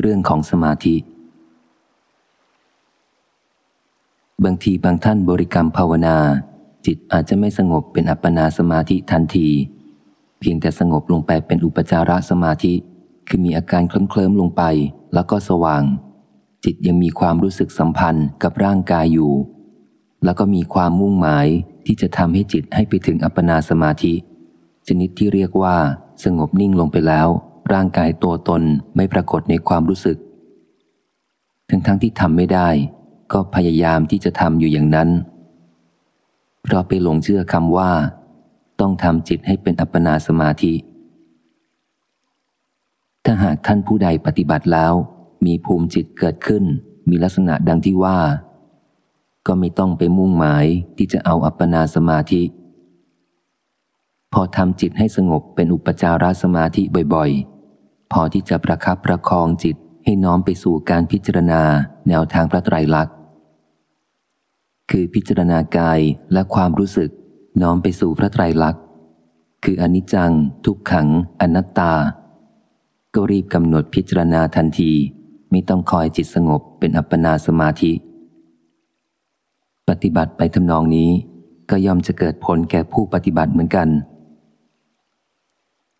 เรื่องของสมาธิ บางทีบางท่านบริกรรมภาวนา จิตอาจจะไม่สงบเป็นอัปปนาสมาธิทันที เพียงแต่สงบลงไปเป็นอุปจารสมาธิ คือมีอาการเคลิ้มเคลิ้มลงไปแล้วก็สว่าง จิตยังมีความรู้สึกสัมพันธ์กับร่างกายอยู่ แล้วก็มีความมุ่งหมายที่จะทำให้จิตให้ไปถึงอัปปนาสมาธิ ชนิดที่เรียกว่าสงบนิ่งลงไปแล้ว ร่างกายตัวตนไม่ปรากฏในความรู้สึก ทั้งทั้งที่ทำไม่ได้ ก็พยายามที่จะทำอยู่อย่างนั้น เพราะไปหลงเชื่อคำว่า ต้องทำจิตให้เป็นอัปปนาสมาธิ ถ้าหากท่านผู้ใดปฏิบัติแล้ว มีภูมิจิตเกิดขึ้น มีลักษณะดังที่ว่า ก็ไม่ต้องไปมุ่งหมายที่จะเอาอัปปนาสมาธิพอทำจิตให้สงบเป็นอุปจารสมาธิบ่อยๆ พอที่จะประคับประคองจิตให้น้อมไปสู่การพิจารณาแนวทางพระไตรลักษณ์ คือพิจารณากายและความรู้สึกน้อมไปสู่พระไตรลักษณ์ คืออนิจจัง ทุกขัง อนัตตา ก็รีบกำหนดพิจารณาทันที ไม่ต้องคอยจิตสงบเป็นอัปปนาสมาธิ ปฏิบัติไปทำนองนี้ ก็ย่อมจะเกิดผลแก่ผู้ปฏิบัติเหมือนกัน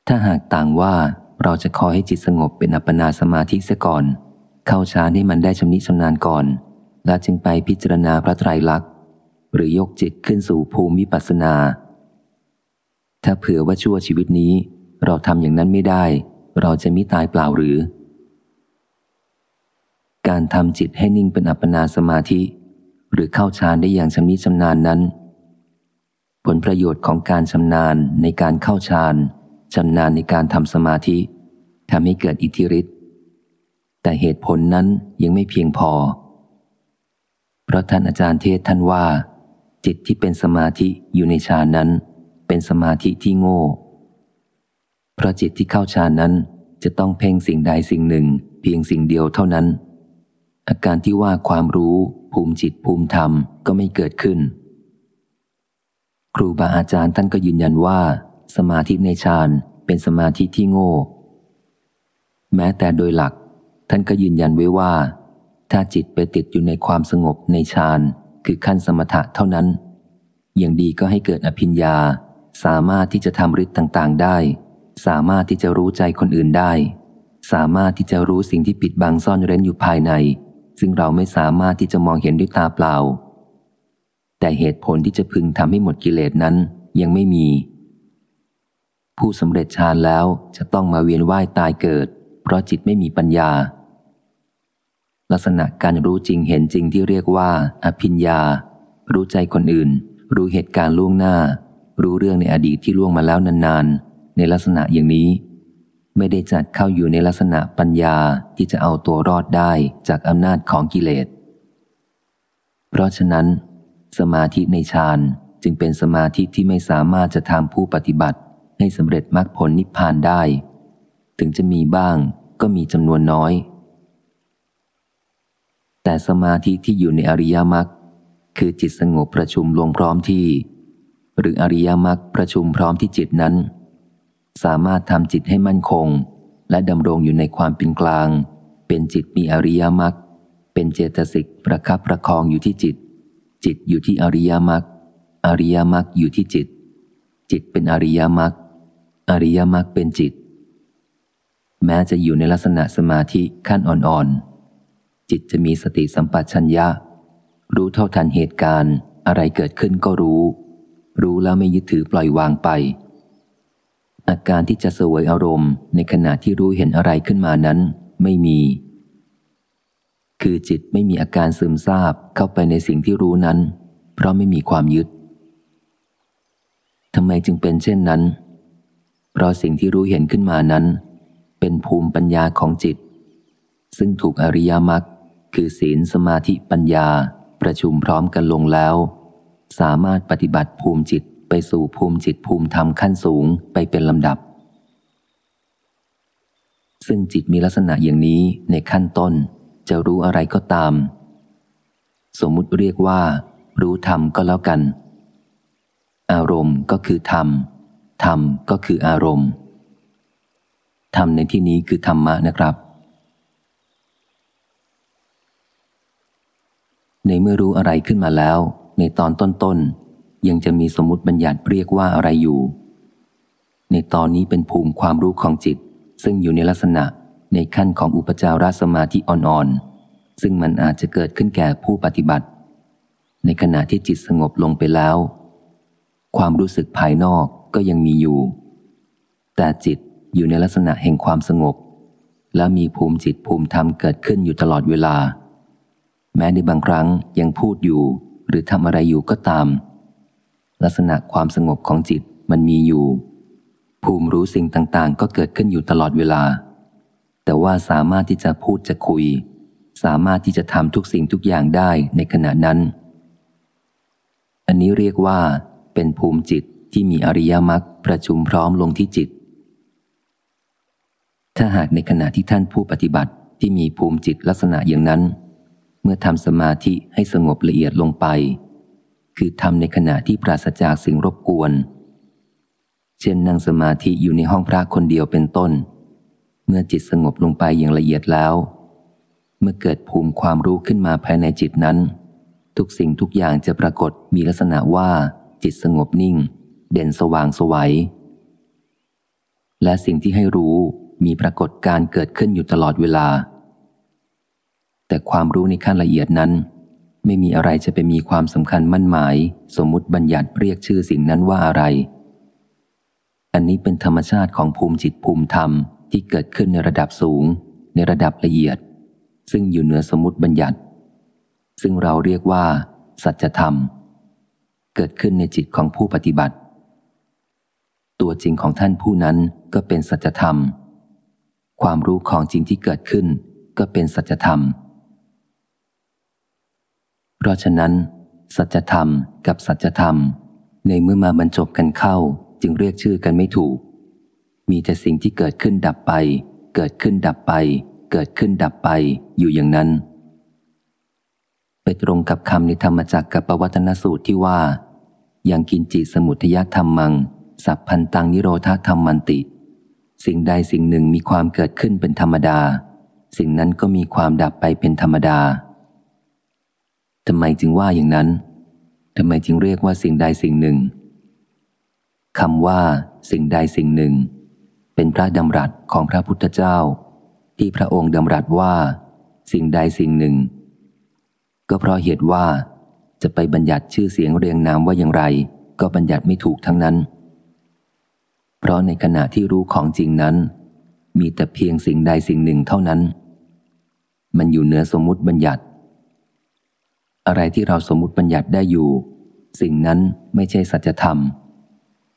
ถ้าหากต่างว่า เราจะคอยให้จิตสงบเป็นอัปปนาสมาธิเสียก่อน เข้าฌานให้มันได้ชำนิชำนาญก่อน แล้วจึงไปพิจารณาพระไตรลักษณ์ หรือยกจิตขึ้นสู่ภูมิปัสนา ถ้าเผื่อว่าชั่วชีวิตนี้ เราทำอย่างนั้นไม่ได้ เราจะมิตายเปล่าหรือ การทำจิตให้นิ่งเป็นอัปปนาสมาธิ หรือเข้าฌานได้อย่างชำนิชำนาญนั้น ผลประโยชน์ของการชำนาญในการเข้าฌาน ชำนาญในการทำสมาธิทำให้เกิดอิทธิฤทธิ์แต่เหตุผลนั้นยังไม่เพียงพอ เพราะท่านอาจารย์เทศท่านว่า จิตที่เป็นสมาธิอยู่ในฌานนั้น เป็นสมาธิที่โง่ เพราะจิตที่เข้าฌานนั้นจะต้องเพ่งสิ่งใดสิ่งหนึ่ง เพียงสิ่งเดียวเท่านั้น อาการที่ว่าความรู้ภูมิจิตภูมิธรรมก็ไม่เกิดขึ้น ครูบาอาจารย์ท่านก็ยืนยันว่า สมาธิในฌานเป็นสมาธิที่โง่ แม้แต่โดยหลัก ท่านก็ยืนยันไว้ว่า ถ้าจิตไปติดอยู่ในความสงบในฌานคือขั้นสมถะเท่านั้น อย่างดีก็ให้เกิดอภิญญา สามารถที่จะทำฤทธิ์ต่างๆได้ สามารถที่จะรู้ใจคนอื่นได้ สามารถที่จะรู้สิ่งที่ปิดบังซ่อนเร้นอยู่ภายใน ซึ่งเราไม่สามารถที่จะมองเห็นด้วยตาเปล่า แต่เหตุผลที่จะพึงทำให้หมดกิเลสนั้นยังไม่มี ผู้สำเร็จฌานแล้วจะต้องมาเวียนว่ายตายเกิด เพราะจิตไม่มีปัญญา ลักษณะการรู้จริงเห็นจริงที่เรียกว่า อภิญญา รู้ใจคนอื่น รู้เหตุการณ์ล่วงหน้า รู้เรื่องในอดีตที่ล่วงมาแล้วนานๆ ในลักษณะอย่างนี้ ไม่ได้จัดเข้าอยู่ในลักษณะปัญญาที่จะเอาตัวรอดได้จากอำนาจของกิเลส เพราะฉะนั้น สมาธิในฌานจึงเป็นสมาธิที่ไม่สามารถจะทำผู้ปฏิบัติ ให้สำเร็จมรรคผลนิพพานได้ ถึงจะมีบ้างก็มีจำนวนน้อย แต่สมาธิที่อยู่ในอริยมรรคคือจิตสงบประชุมลงพร้อมที่ หรืออริยมรรคประชุมพร้อมที่จิตนั้น สามารถทำจิตให้มั่นคง และดำรงอยู่ในความเป็นกลาง เป็นจิตมีอริยมรรคเป็นเจตสิกประคับประคองอยู่ที่จิต จิตอยู่ที่อริยมรรคอริยมรรคอยู่ที่จิต จิตเป็นอริยมรรค อริยมรรคเป็นจิต แม้จะอยู่ในลักษณะสมาธิขั้นอ่อนๆ จิตจะมีสติสัมปชัญญะ รู้เท่าทันเหตุการณ์ อะไรเกิดขึ้นก็รู้ รู้แล้วไม่ยึดถือปล่อยวางไป อาการที่จะสวยอารมณ์ ในขณะที่รู้เห็นอะไรขึ้นมานั้นไม่มี คือจิตไม่มีอาการซึมซาบเข้าไปในสิ่งที่รู้นั้น เพราะไม่มีความยึดทำไมจึงเป็นเช่นนั้น เพราะสิ่งที่รู้เห็นขึ้นมานั้น เป็นภูมิปัญญาของจิต ซึ่งถูกอริยมรรคคือศีลสมาธิปัญญาประชุมพร้อมกันลงแล้ว สามารถปฏิบัติภูมิจิตไปสู่ภูมิจิตภูมิธรรมขั้นสูงไปเป็นลำดับ ซึ่งจิตมีลักษณะอย่างนี้ในขั้นต้นจะรู้อะไรก็ตาม สมมุติเรียกว่า รู้ธรรมก็แล้วกัน อารมณ์ก็คือธรรม ธรรมก็คืออารมณ์ธรรมในที่นี้คือธรรมะนะครับ ในเมื่อรู้อะไรขึ้นมาแล้ว ในตอนต้นๆ ยังจะมีสมมติบัญญัติเรียกว่าอะไรอยู่ ในตอนนี้เป็นภูมิความรู้ของจิต ซึ่งอยู่ในลักษณะในขั้นของอุปจารสมาธิอ่อนๆ ซึ่งมันอาจจะเกิดขึ้นแก่ผู้ปฏิบัติ ในขณะที่จิตสงบลงไปแล้ว ความรู้สึกภายนอก ก็ยังมีอยู่ แต่จิตอยู่ในลักษณะแห่งความสงบ และมีภูมิจิตภูมิธรรมเกิดขึ้นอยู่ตลอดเวลา แม้ในบางครั้งยังพูดอยู่ หรือทำอะไรอยู่ก็ตาม ลักษณะความสงบของจิตมันมีอยู่ ภูมิรู้สิ่งต่างๆ ก็เกิดขึ้นอยู่ตลอดเวลา แต่ว่าสามารถที่จะพูดจะคุย สามารถที่จะทำทุกสิ่งทุกอย่างได้ในขณะนั้น อันนี้เรียกว่าเป็นภูมิจิต ที่มีอริยมรรคประชุมพร้อมลงที่จิต ถ้าหากในขณะที่ท่านผู้ปฏิบัติที่มีภูมิจิตลักษณะอย่างนั้น เมื่อทำสมาธิให้สงบละเอียดลงไป คือทำในขณะที่ปราศจากสิ่งรบกวน เช่นนั่งสมาธิอยู่ในห้องพระคนเดียวเป็นต้น เมื่อจิตสงบลงไปอย่างละเอียดแล้ว เมื่อเกิดภูมิความรู้ขึ้นมาภายในจิตนั้น ทุกสิ่งทุกอย่างจะปรากฏมีลักษณะว่าจิตสงบนิ่ง เด่นสว่างสวัย และสิ่งที่ให้รู้มีปรากฏการเกิดขึ้นอยู่ตลอดเวลา แต่ความรู้ในขั้นละเอียดนั้น ไม่มีอะไรจะไปมีความสำคัญมั่นหมาย สมมติบัญญัติเรียกชื่อสิ่งนั้นว่าอะไร อันนี้เป็นธรรมชาติของภูมิจิตภูมิธรรมที่เกิดขึ้นในระดับสูง ในระดับละเอียด ซึ่งอยู่เหนือสมมติบัญญัติ ซึ่งเราเรียกว่า สัจธรรม เกิดขึ้นในจิตของผู้ปฏิบัติ ตัวจริงของท่านผู้นั้นก็เป็นสัจธรรม ความรู้ของจริงที่เกิดขึ้นก็เป็นสัจธรรม เพราะฉะนั้น สัจธรรมกับสัจธรรม ในเมื่อมาบรรจบกันเข้าจึงเรียกชื่อกันไม่ถูก มีแต่สิ่งที่เกิดขึ้นดับไป เกิดขึ้นดับไป เกิดขึ้นดับไปอยู่อย่างนั้น ไปตรงกับคำในธรรมจักรกับปวัตนสูตรที่ว่า ยังกินจิสมุทยธรรมมัง สัพพันตังนิโรธาธรรมมันติ สิ่งใดสิ่งหนึ่งมีความเกิดขึ้นเป็นธรรมดา สิ่งนั้นก็มีความดับไปเป็นธรรมดาทำไมจึงว่าอย่างนั้นทำไมจึงเรียกว่าสิ่งใดสิ่งหนึ่งคำว่า สิ่งใดสิ่งหนึ่ง เป็นพระดำรัสของพระพุทธเจ้า ที่พระองค์ดำรัสว่า สิ่งใดสิ่งหนึ่ง ก็เพราะเหตุว่าจะไปบัญญัติชื่อเสียงเรียงนามว่าอย่างไร ก็บัญญัติไม่ถูกทั้งนั้น เพราะในขณะที่รู้ของจริงนั้น มีแต่เพียงสิ่งใดสิ่งหนึ่งเท่านั้น มันอยู่เหนือสมมติบัญญัติ อะไรที่เราสมมติบัญญัติได้อยู่ สิ่งนั้นไม่ใช่สัจธรรม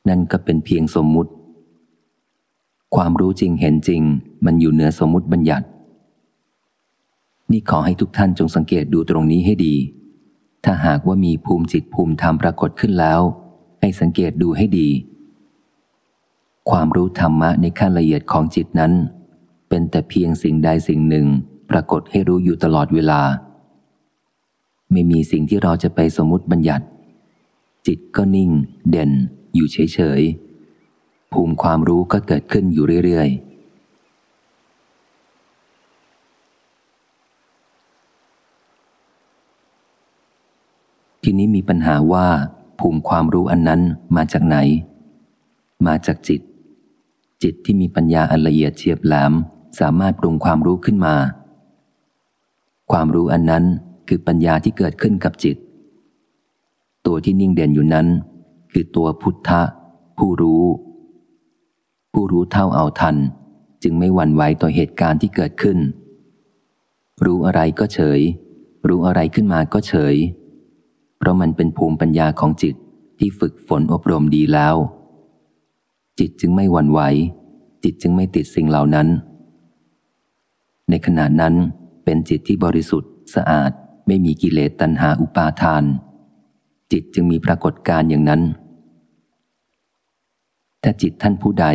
นั่นก็เป็นเพียงสมมุติ ความรู้จริงเห็นจริง มันอยู่เหนือสมมติบัญญัติ นี่ขอให้ทุกท่านจงสังเกตดูตรงนี้ให้ดี ถ้าหากว่ามีภูมิจิตภูมิธรรมปรากฏขึ้นแล้ว ให้สังเกตดูให้ดี ความรู้ธรรมะในขั้นละเอียดของจิตนั้น เป็นแต่เพียงสิ่งใดสิ่งหนึ่งปรากฏให้รู้อยู่ตลอดเวลา ไม่มีสิ่งที่เราจะไปสมมติบัญญัติ จิตก็นิ่ง เด่น อยู่เฉยๆภูมิความรู้ก็เกิดขึ้นอยู่เรื่อยๆทีนี้มีปัญหาว่า ภูมิความรู้อันนั้นมาจากไหน มาจากจิต จิตที่มีปัญญาอันละเอียดเฉียบแหลมสามารถปรุงความรู้ขึ้นมา ความรู้อันนั้นคือปัญญาที่เกิดขึ้นกับจิต ตัวที่นิ่งเด่นอยู่นั้น คือตัวพุทธะ ผู้รู้ ผู้รู้เท่าเอาทัน จึงไม่หวั่นไหวต่อเหตุการณ์ที่เกิดขึ้น รู้อะไรก็เฉย รู้อะไรขึ้นมาก็เฉย เพราะมันเป็นภูมิปัญญาของจิตที่ฝึกฝนอบรมดีแล้ว จิตจึงไม่หวั่นไหว จิตจึงไม่ติดสิ่งเหล่านั้น ในขณะนั้นเป็นจิตที่บริสุทธิ์สะอาดไม่มีกิเลสตัณหาอุปาทาน จิตจึงมีปรากฏการอย่างนั้น ถ้าจิตท่านผู้ใด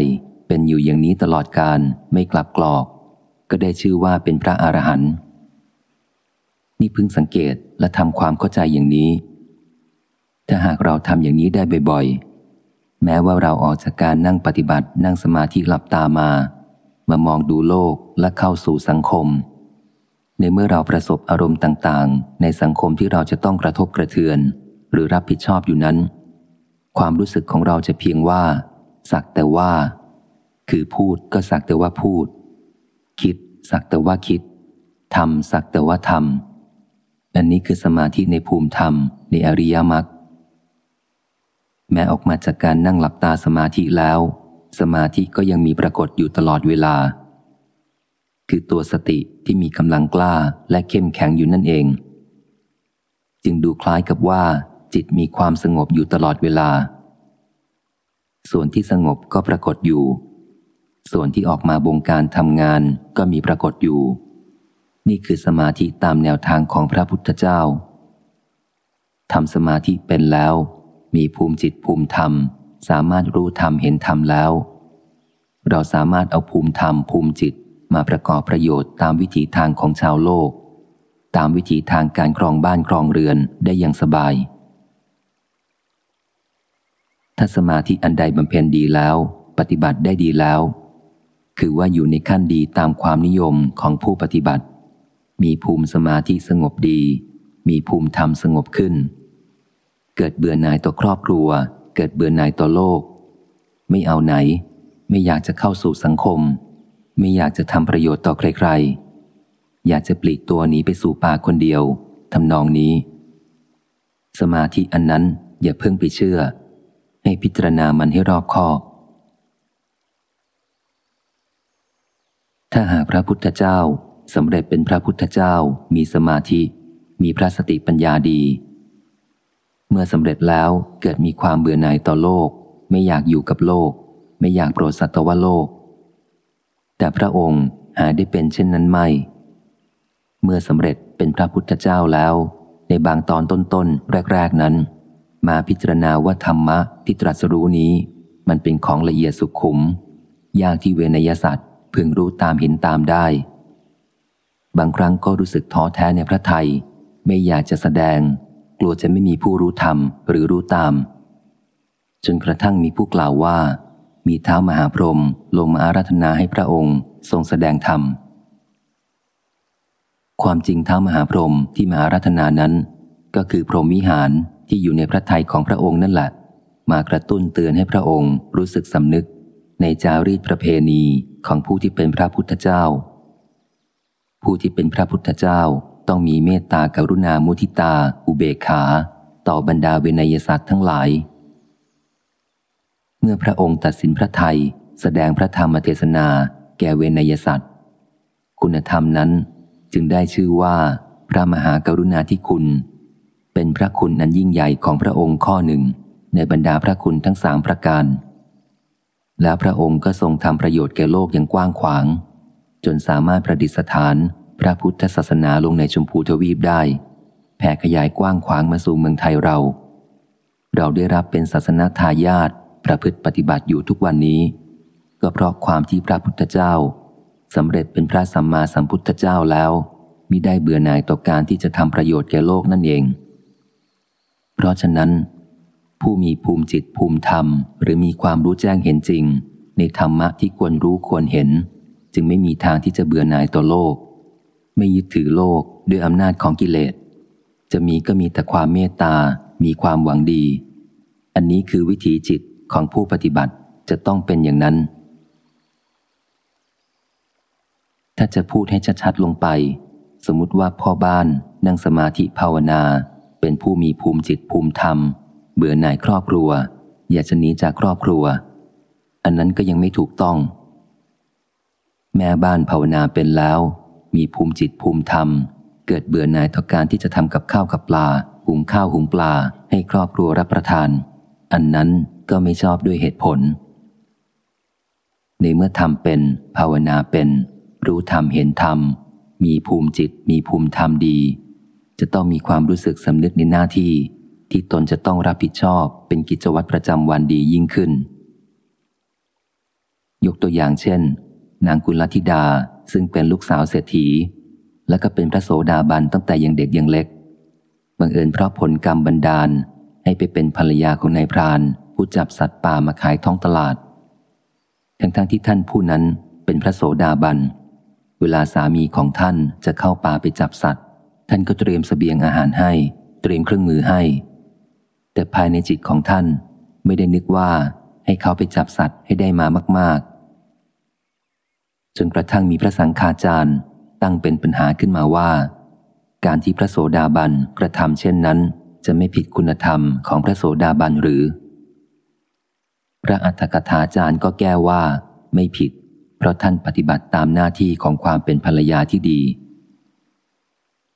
เป็นอยู่อย่างนี้ตลอดการไม่กลับกรอก ก็ได้ชื่อว่าเป็นพระอรหันต์นี่พึงสังเกตและทำความเข้าใจอย่างนี้ ถ้าหากเราทำอย่างนี้ได้บ่อยๆ แม้ว่าเราออกจากการนั่งปฏิบัตินั่งสมาธิหลับตามามามองดูโลกและเข้าสู่สังคม ในเมื่อเราประสบอารมณ์ต่างๆ ในสังคมที่เราจะต้องกระทบกระเทือน หรือรับผิดชอบอยู่นั้น ความรู้สึกของเราจะเพียงว่า สักแต่ว่า คือพูดก็สักแต่ว่าพูด คิด สักแต่ว่าคิดทำสักแต่ว่าทำอันนี้คือสมาธิในภูมิธรรมในอริยมรรค แม้ออกมาจากการนั่งหลับตาสมาธิแล้ว สมาธิก็ยังมีปรากฏอยู่ตลอดเวลา คือตัวสติที่มีกำลังกล้าและเข้มแข็งอยู่นั่นเอง จึงดูคล้ายกับว่า จิตมีความสงบอยู่ตลอดเวลา ส่วนที่สงบก็ปรากฏอยู่ ส่วนที่ออกมาบงการทำงานก็มีปรากฏอยู่ นี่คือสมาธิตามแนวทางของพระพุทธเจ้าทำสมาธิเป็นแล้ว มีภูมิจิตภูมิธรรม สามารถรู้ธรรมเห็นธรรมแล้ว เราสามารถเอาภูมิธรรมภูมิจิตมาประกอบประโยชน์ตามวิถีทางของชาวโลก ตามวิถีทางการครองบ้านครองเรือนได้อย่างสบาย ถ้าสมาธิอันใดบำเพ็ญดีแล้ว ปฏิบัติได้ดีแล้ว คือว่าอยู่ในขั้นดีตามความนิยมของผู้ปฏิบัติ มีภูมิสมาธิสงบดี มีภูมิธรรมสงบขึ้น เกิดเบื่อหน่ายต่อครอบครัว เกิดเบื่อหน่ายต่อโลก ไม่เอาไหน ไม่อยากจะเข้าสู่สังคม ไม่อยากจะทำประโยชน์ต่อใครๆ อยากจะปลีกตัวหนีไปสู่ป่าคนเดียวทำนองนี้ สมาธิอันนั้นอย่าเพิ่งไปเชื่อ ให้พิจารณามันให้รอบคอบถ้าหากพระพุทธเจ้าสำเร็จเป็นพระพุทธเจ้า มีสมาธิ มีพระสติปัญญาดี เมื่อสำเร็จแล้วเกิดมีความเบื่อหน่ายต่อโลก ไม่อยากอยู่กับโลก ไม่อยากโปรดสัตวโลก แต่พระองค์หาได้เป็นเช่นนั้นไม่ เมื่อสำเร็จเป็นพระพุทธเจ้าแล้ว ในบางตอนต้นๆแรก ๆนั้น มาพิจารณาว่าธรรมะที่ตรัสรู้นี้ มันเป็นของละเอียดสุขุม ยากที่เวนยสัตว์พึงรู้ตามเห็นตามได้ บางครั้งก็รู้สึกท้อแท้ในพระไทย ไม่อยากจะแสดง กลัวจะไม่มีผู้รู้ธรรมหรือรู้ตาม จนกระทั่งมีผู้กล่าวว่า มีเท้ามหาพรหมลงมาอาราธนาให้พระองค์ทรงแสดงธรรม ความจริงเท้ามหาพรหมที่มาอาราธนานั้น ก็คือพรหมวิหารที่อยู่ในพระทัยของพระองค์นั่นแหละ มากระตุ้นเตือนให้พระองค์รู้สึกสำนึก ในจารีตประเพณีของผู้ที่เป็นพระพุทธเจ้า ผู้ที่เป็นพระพุทธเจ้า ต้องมีเมตตากรุณามุทิตา อุเบกขา ต่อบรรดาเวนยสัตว์ทั้งหลาย เมื่อพระองค์ตัดสินพระไทยแสดงพระธรรมเทศนาแก่เวนยสัตว์คุณธรรมนั้นจึงได้ชื่อว่าพระมหากรุณาธิคุณ เป็นพระคุณนั้นยิ่งใหญ่ของพระองค์ข้อหนึ่ง ในบรรดาพระคุณทั้งสามประการ แล้วพระองค์ก็ทรงทำประโยชน์แก่โลกอย่างกว้างขวาง จนสามารถประดิษฐาน พระพุทธศาสนาลงในชมพูทวีปได้ แผ่ขยายกว้างขวางมาสู่เมืองไทยเรา เราได้รับเป็นศาสนาทายาทประพฤติปฏิบัติอยู่ทุกวันนี้ ก็เพราะความที่พระพุทธเจ้าสำเร็จเป็นพระสัมมาสัมพุทธเจ้าแล้วมิได้เบื่อหน่ายต่อการที่จะทำประโยชน์แก่โลกนั่นเอง เพราะฉะนั้น ผู้มีภูมิจิตภูมิธรรม หรือมีความรู้แจ้งเห็นจริง ในธรรมะที่ควรรู้ควรเห็น จึงไม่มีทางที่จะเบื่อหน่ายต่อโลก ไม่ยึดถือโลกด้วยอำนาจของกิเลส จะมีก็มีแต่ความเมตตา มีความหวังดี อันนี้คือวิถีจิตของผู้ปฏิบัติจะต้องเป็นอย่างนั้น ถ้าจะพูดให้ชัดๆลงไป สมมติว่าพ่อบ้านนั่งสมาธิภาวนา เป็นผู้มีภูมิจิตภูมิธรรม เบื่อหน่ายครอบครัว อยากจะหนีจากครอบครัว อันนั้นก็ยังไม่ถูกต้อง แม่บ้านภาวนาเป็นแล้ว มีภูมิจิตภูมิธรรม เกิดเบื่อหน่ายต่อการที่จะทำกับข้าวกับปลา หุงข้าวหุงปลา ให้ครอบครัวรับประทาน อันนั้นก็ไม่ชอบด้วยเหตุผล ในเมื่อทำเป็น ภาวนาเป็น รู้ธรรมเห็นธรรม มีภูมิจิต มีภูมิธรรมดี จะต้องมีความรู้สึกสำนึกในหน้าที่ ที่ตนจะต้องรับผิดชอบ เป็นกิจวัตรประจำวันดียิ่งขึ้น ยกตัวอย่างเช่น นางกุลธิดาซึ่งเป็นลูกสาวเศรษฐี และก็เป็นพระโสดาบันตั้งแต่ยังเด็กยังเล็ก บังเอิญเพราะผลกรรมบันดาลให้ไปเป็นภรรยาของนายพราน ผู้จับสัตว์ป่ามาขายท้องตลาด ทั้งๆทที่ท่านผู้นั้นเป็นพระโสดาบัน เวลาสามีของท่านจะเข้าป่าไปจับสัตว์ ท่านก็เตรียมสเสบียงอาหารให้ เตรียมเครื่องมือให้ แต่ภายในจิตของท่านไม่ได้นึกว่าให้เขาไปจับสัตว์ให้ได้มามากๆ จนกระทั่งมีพระสังฆาจารย์ตั้งเป็นปัญหาขึ้นมาว่า การที่พระโสดาบันกระทำเช่นนั้น จะไม่ผิดคุณธรรมของพระโสดาบันหรือ พระอัฏฐกถาจารย์ก็แก้ว่า ไม่ผิด เพราะท่านปฏิบัติตามหน้าที่ของความเป็นภรรยาที่ดี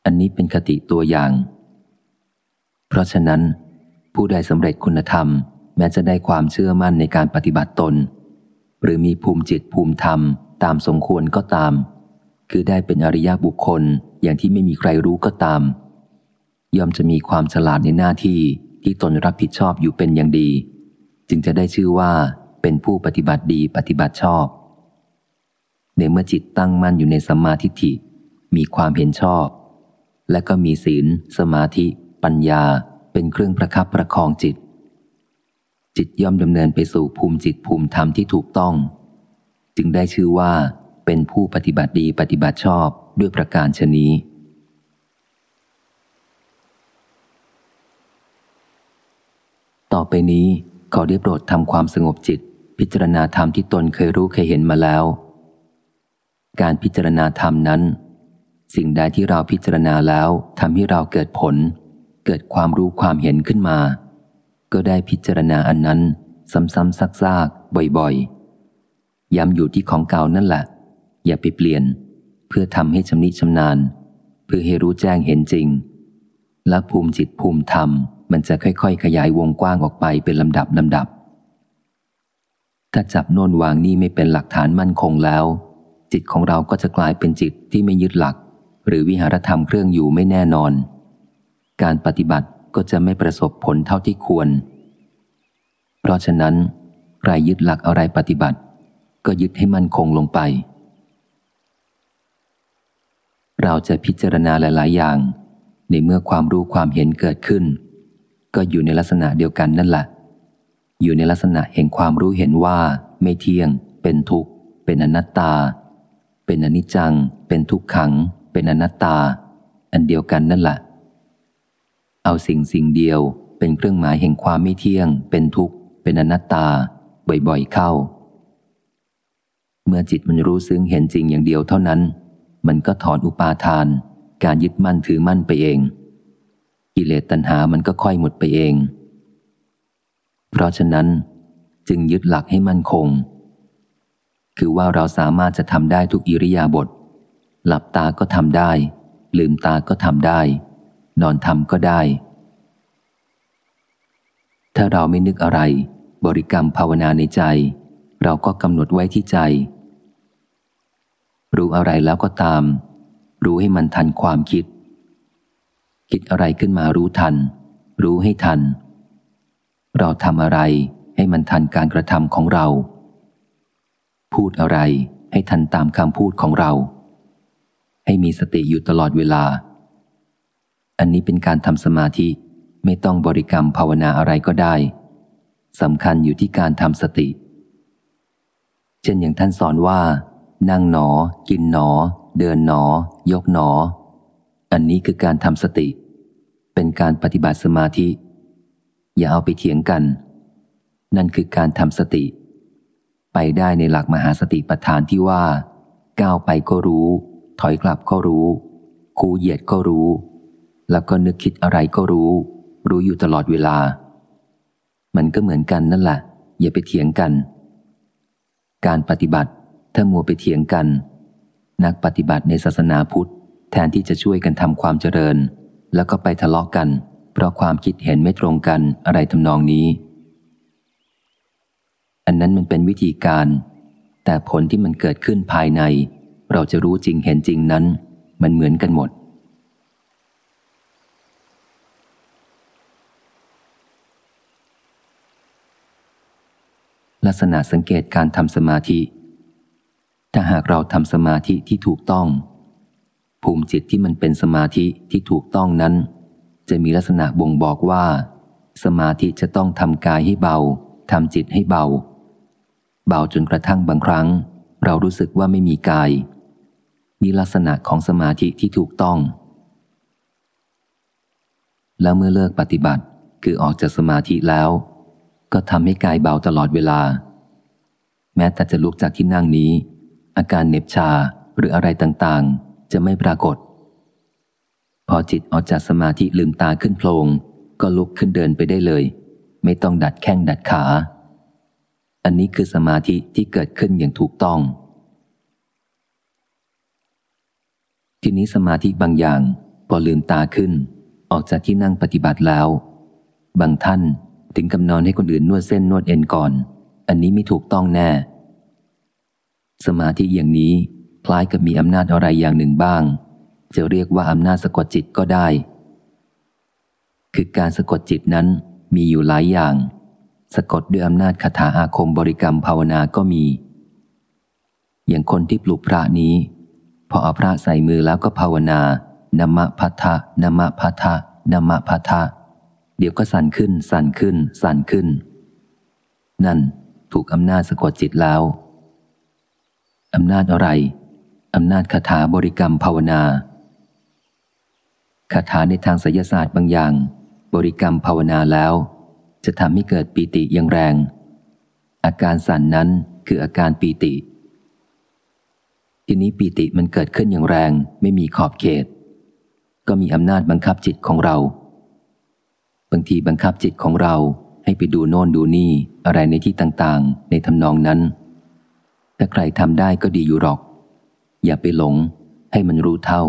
อันนี้เป็นคติตัวอย่าง เพราะฉะนั้น ผู้ใดสำเร็จคุณธรรม แม้จะได้ความเชื่อมั่นในการปฏิบัติตน หรือมีภูมิจิตภูมิธรรม ตามสมควรก็ตาม คือได้เป็นอริยบุคคลอย่างที่ไม่มีใครรู้ก็ตาม ย่อมจะมีความฉลาดในหน้าที่ที่ตนรับผิดชอบอยู่เป็นอย่างดี จึงจะได้ชื่อว่าเป็นผู้ปฏิบัติดีปฏิบัติชอบ ในเมื่อจิตตั้งมั่นอยู่ในสัมมาทิฏฐิ มีความเห็นชอบ และก็มีศีล สมาธิ ปัญญา เป็นเครื่องประคับประคองจิต จิตย่อมดำเนินไปสู่ภูมิจิตภูมิธรรมที่ถูกต้อง จึงได้ชื่อว่าเป็นผู้ปฏิบัติดีปฏิบัติชอบด้วยประการชนี้ ต่อไปนี้ขอได้โปรดทำความสงบจิต พิจารณาธรรมที่ตนเคยรู้เคยเห็นมาแล้ว การพิจารณาธรรมนั้น สิ่งใดที่เราพิจารณาแล้วทำให้เราเกิดผล เกิดความรู้ความเห็นขึ้นมา ก็ได้พิจารณาอันนั้น ซ้ำๆซักๆบ่อยๆ ย้ำอยู่ที่ของเก่านั่นแหละ อย่าไปเปลี่ยน เพื่อทำให้ชำนิชำนาญ เพื่อให้รู้แจ้งเห็นจริง และภูมิจิตภูมิธรรม มันจะค่อยๆ ขยายวงกว้างออกไปเป็นลำดับลำดับ ถ้าจับโน่นวางนี่ไม่เป็นหลักฐานมั่นคงแล้ว จิตของเราก็จะกลายเป็นจิตที่ไม่ยึดหลัก หรือวิหารธรรมเครื่องอยู่ไม่แน่นอน การปฏิบัติก็จะไม่ประสบผลเท่าที่ควร เพราะฉะนั้นใครยึดหลักอะไรปฏิบัติ ก็ยึดให้มั่นคงลงไป เราจะพิจารณาหลาย ๆ อย่าง ในเมื่อความรู้ความเห็นเกิดขึ้น ก็อยู่ในลักษณะเดียวกันนั่นแหละ อยู่ในลักษณะแห่งความรู้เห็นว่าไม่เที่ยง เป็นทุกข์ เป็นอนัตตา เป็นอนิจจัง เป็นทุกขัง เป็นอนัตตา อันเดียวกันนั่นแหละ เอาสิ่งสิ่งเดียวเป็นเครื่องหมายแห่งความไม่เที่ยง เป็นทุกข์ เป็นอนัตตา บ่อย ๆ เข้า เมื่อจิตมันรู้ซึ้งเห็นจริงอย่างเดียวเท่านั้น มันก็ถอนอุปาทาน การยึดมั่นถือมั่นไปเอง กิเลสตัณหามันก็ค่อยหมดไปเอง เพราะฉะนั้นจึงยึดหลักให้มั่นคง คือว่าเราสามารถจะทำได้ทุกอิริยาบถ หลับตาก็ทำได้ ลืมตาก็ทำได้ นอนทำก็ได้ ถ้าเราไม่นึกอะไร บริกรรมภาวนาในใจ เราก็กำหนดไว้ที่ใจ รู้อะไรแล้วก็ตาม รู้ให้มันทันความคิด คิดอะไรขึ้นมารู้ทัน รู้ให้ทัน เราทำอะไรให้มันทันการกระทำของเรา พูดอะไรให้ทันตามคำพูดของเรา ให้มีสติอยู่ตลอดเวลา อันนี้เป็นการทำสมาธิไม่ต้องบริกรรมภาวนาอะไรก็ได้สำคัญอยู่ที่การทำสติ เช่นอย่างท่านสอนว่า นั่งหนอ กินหนอ เดินหนอ ยกหนอ อันนี้คือการทำสติ เป็นการปฏิบัติสมาธิ อย่าเอาไปเถียงกัน นั่นคือการทำสติ ไปได้ในหลักมหาสติปัฏฐานที่ว่า ก้าวไปก็รู้ ถอยกลับก็รู้ คูเหยียดก็รู้ แล้วก็นึกคิดอะไรก็รู้ รู้อยู่ตลอดเวลา มันก็เหมือนกันนั่นแหละอย่าไปเถียงกัน การปฏิบัติ ถ้ามัวไปเถียงกัน นักปฏิบัติในศาสนาพุทธ แทนที่จะช่วยกันทำความเจริญ แล้วก็ไปทะเลาะกกัน เพราะความคิดเห็นไม่ตรงกันอะไรทำนองนี้ อันนั้นมันเป็นวิธีการ แต่ผลที่มันเกิดขึ้นภายใน เราจะรู้จริงเห็นจริงนั้น มันเหมือนกันหมดลักษณะสังเกตการทำสมาธิ ถ้าหากเราทำสมาธิที่ถูกต้อง ภูมิจิตที่มันเป็นสมาธิที่ถูกต้องนั้น จะมีลักษณะบ่งบอกว่า สมาธิจะต้องทำกายให้เบาทำจิตให้เบา เบาจนกระทั่งบางครั้ง เรารู้สึกว่าไม่มีกายนี่ลักษณะของสมาธิที่ถูกต้อง แล้วเมื่อเลิกปฏิบัติคือออกจากสมาธิแล้ว ก็ทำให้กายเบาตลอดเวลา แม้แต่จะลุกจากที่นั่งนี้ อาการเหน็บชาหรืออะไรต่างๆ จะไม่ปรากฏ พอจิตออกจากสมาธิลืมตาขึ้นโพลงก็ลุกขึ้นเดินไปได้เลย ไม่ต้องดัดแข้งดัดขา อันนี้คือสมาธิที่เกิดขึ้นอย่างถูกต้อง ทีนี้สมาธิบางอย่างพอลืมตาขึ้น ออกจากที่นั่งปฏิบัติแล้ว บางท่านถึงกำนอนให้คนอื่นนวดเส้นนวดเอ็นก่อน อันนี้ไม่ถูกต้องแน่ สมาธิอย่างนี้คล้ายกับมีอำนาจอะไรอย่างหนึ่งบ้าง จะเรียกว่าอำนาจสะกดจิตก็ได้ คือการสะกดจิตนั้นมีอยู่หลายอย่าง สะกดด้วยอำนาจคาถาอาคมบริกรรมภาวนาก็มี อย่างคนที่ปลุกพระนี้ พอเอาพระใส่มือแล้วก็ภาวนานามะพัทธะนามะพัทธะนามะพัทธะเดี๋ยวก็สั่นขึ้น สั่นขึ้น สั่นขึ้น นั่นถูกอำนาจสะกดจิตแล้ว อำนาจอะไร อำนาจคาถาบริกรรมภาวนา คาถาในทางไสยศาสตร์บางอย่าง บริกรรมภาวนาแล้ว จะทำให้เกิดปีติอย่างแรง อาการสั่นนั้นคืออาการปีติ ทีนี้ปีติมันเกิดขึ้นอย่างแรงไม่มีขอบเขต ก็มีอำนาจบังคับจิตของเรา บางทีบังคับจิตของเราให้ไปดูโน่นดูนี่อะไรในที่ต่างๆ ในทำนองนั้น ถ้าใครทำได้ก็ดีอยู่หรอก อย่าไปหลงให้มันรู้เท่า